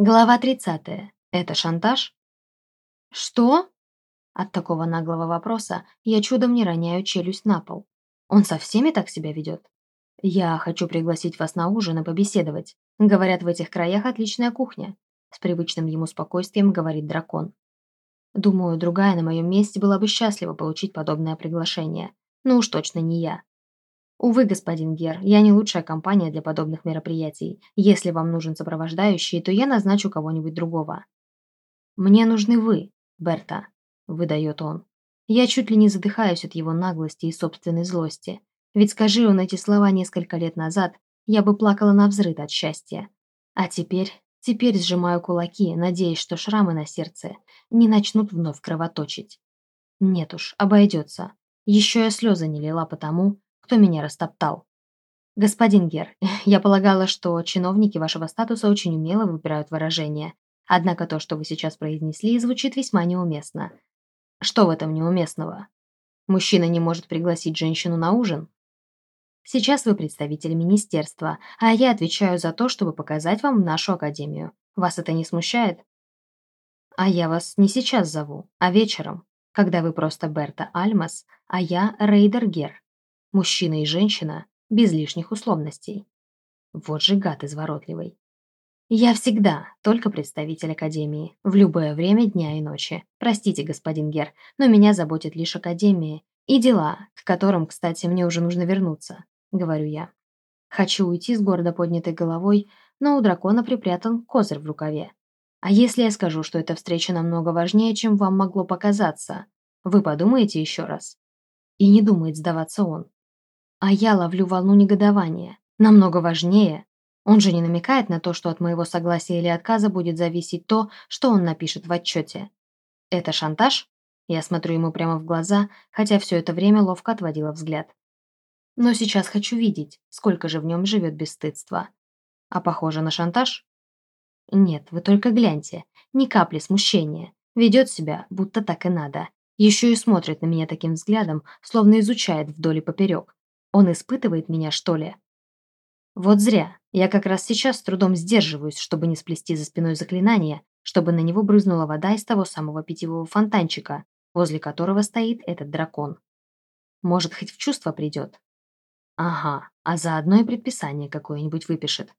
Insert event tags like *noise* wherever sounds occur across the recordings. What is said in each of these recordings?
Глава 30. Это шантаж? Что? От такого наглого вопроса я чудом не роняю челюсть на пол. Он со всеми так себя ведет? Я хочу пригласить вас на ужин и побеседовать. Говорят, в этих краях отличная кухня. С привычным ему спокойствием говорит дракон. Думаю, другая на моем месте была бы счастлива получить подобное приглашение. Но уж точно не я. Увы, господин Гер, я не лучшая компания для подобных мероприятий. Если вам нужен сопровождающий, то я назначу кого-нибудь другого. Мне нужны вы, Берта, выдает он. Я чуть ли не задыхаюсь от его наглости и собственной злости. Ведь скажи он эти слова несколько лет назад, я бы плакала на взрыд от счастья. А теперь, теперь сжимаю кулаки, надеясь, что шрамы на сердце не начнут вновь кровоточить. Нет уж, обойдется. Еще я слезы не лила потому, кто меня растоптал. Господин Гер, *laughs* я полагала, что чиновники вашего статуса очень умело выбирают выражения. Однако то, что вы сейчас произнесли, звучит весьма неуместно. Что в этом неуместного? Мужчина не может пригласить женщину на ужин? Сейчас вы представитель министерства, а я отвечаю за то, чтобы показать вам нашу академию. Вас это не смущает? А я вас не сейчас зову, а вечером, когда вы просто Берта Альмас, а я Рейдер Гер. Мужчина и женщина, без лишних условностей. Вот же гад изворотливый. Я всегда только представитель Академии, в любое время дня и ночи. Простите, господин Гер, но меня заботит лишь Академия и дела, к которым, кстати, мне уже нужно вернуться, говорю я. Хочу уйти с гордо поднятой головой, но у дракона припрятан козырь в рукаве. А если я скажу, что эта встреча намного важнее, чем вам могло показаться? Вы подумаете еще раз? И не думает сдаваться он. А я ловлю волну негодования. Намного важнее. Он же не намекает на то, что от моего согласия или отказа будет зависеть то, что он напишет в отчете. Это шантаж? Я смотрю ему прямо в глаза, хотя все это время ловко отводила взгляд. Но сейчас хочу видеть, сколько же в нем живет бесстыдство. А похоже на шантаж? Нет, вы только гляньте. Ни капли смущения. Ведет себя, будто так и надо. Еще и смотрит на меня таким взглядом, словно изучает вдоль и поперек. Он испытывает меня, что ли? Вот зря. Я как раз сейчас с трудом сдерживаюсь, чтобы не сплести за спиной заклинание, чтобы на него брызнула вода из того самого питьевого фонтанчика, возле которого стоит этот дракон. Может, хоть в чувство придет? Ага, а заодно и предписание какое-нибудь выпишет.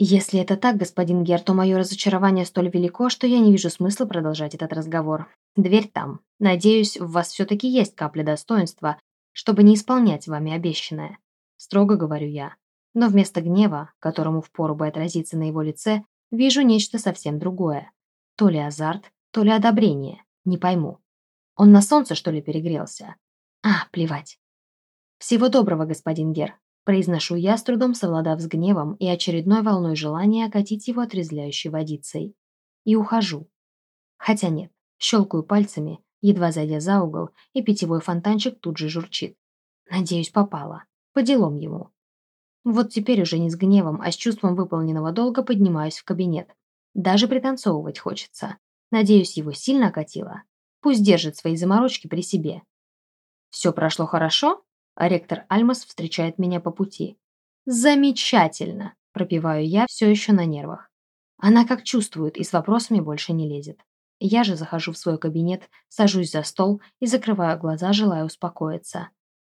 Если это так, господин Гер, то мое разочарование столь велико, что я не вижу смысла продолжать этот разговор. Дверь там. Надеюсь, в вас все-таки есть капля достоинства, чтобы не исполнять вами обещанное. Строго говорю я. Но вместо гнева, которому впору бы отразиться на его лице, вижу нечто совсем другое. То ли азарт, то ли одобрение. Не пойму. Он на солнце, что ли, перегрелся? А, плевать. Всего доброго, господин Гер. Произношу я, с трудом совладав с гневом и очередной волной желания окатить его отрезвляющей водицей. И ухожу. Хотя нет, щелкаю пальцами едва зайдя за угол, и питьевой фонтанчик тут же журчит. Надеюсь, попала. По делам ему. Вот теперь уже не с гневом, а с чувством выполненного долга поднимаюсь в кабинет. Даже пританцовывать хочется. Надеюсь, его сильно окатило. Пусть держит свои заморочки при себе. Все прошло хорошо? А ректор Альмас встречает меня по пути. Замечательно! Пропиваю я все еще на нервах. Она как чувствует и с вопросами больше не лезет. Я же захожу в свой кабинет, сажусь за стол и закрываю глаза, желая успокоиться.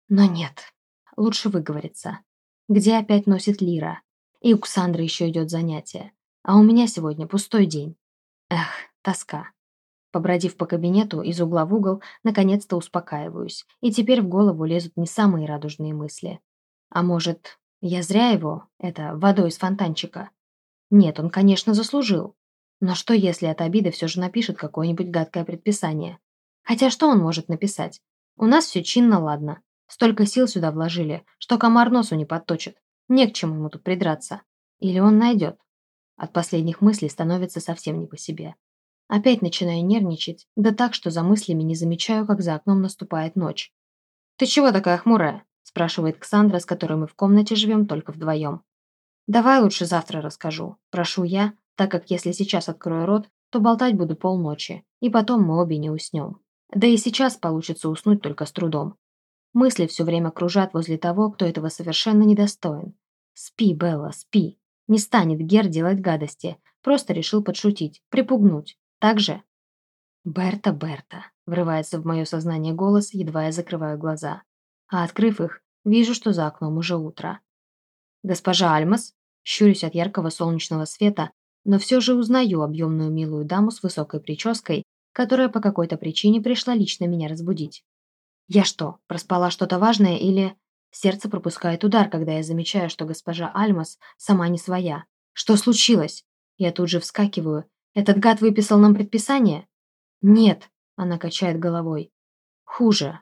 Но нет, лучше выговориться. Где опять носит Лира? И у Ксандры еще идет занятие. А у меня сегодня пустой день. Эх, тоска. Побродив по кабинету из угла в угол, наконец-то успокаиваюсь, и теперь в голову лезут не самые радужные мысли. А может, я зря его, это, водой из фонтанчика? Нет, он, конечно, заслужил. Но что, если от обиды все же напишет какое-нибудь гадкое предписание? Хотя что он может написать? У нас все чинно, ладно. Столько сил сюда вложили, что комар носу не подточит. Не к чему ему тут придраться. Или он найдет. От последних мыслей становится совсем не по себе. Опять начинаю нервничать, да так, что за мыслями не замечаю, как за окном наступает ночь. «Ты чего такая хмурая?» – спрашивает Ксандра, с которой мы в комнате живем только вдвоем. «Давай лучше завтра расскажу», – прошу я, так как если сейчас открою рот, то болтать буду полночи, и потом мы обе не уснем. Да и сейчас получится уснуть только с трудом. Мысли все время кружат возле того, кто этого совершенно недостоин. Спи, Белла, спи. Не станет Гер делать гадости, Просто решил подшутить, припугнуть. Так же? «Берта, Берта», — врывается в мое сознание голос, едва я закрываю глаза. А открыв их, вижу, что за окном уже утро. «Госпожа Альмас?» Щурюсь от яркого солнечного света, но все же узнаю объемную милую даму с высокой прической, которая по какой-то причине пришла лично меня разбудить. Я что, проспала что-то важное или... Сердце пропускает удар, когда я замечаю, что госпожа Альмас сама не своя. Что случилось? Я тут же вскакиваю. Этот гад выписал нам предписание? Нет, она качает головой. Хуже.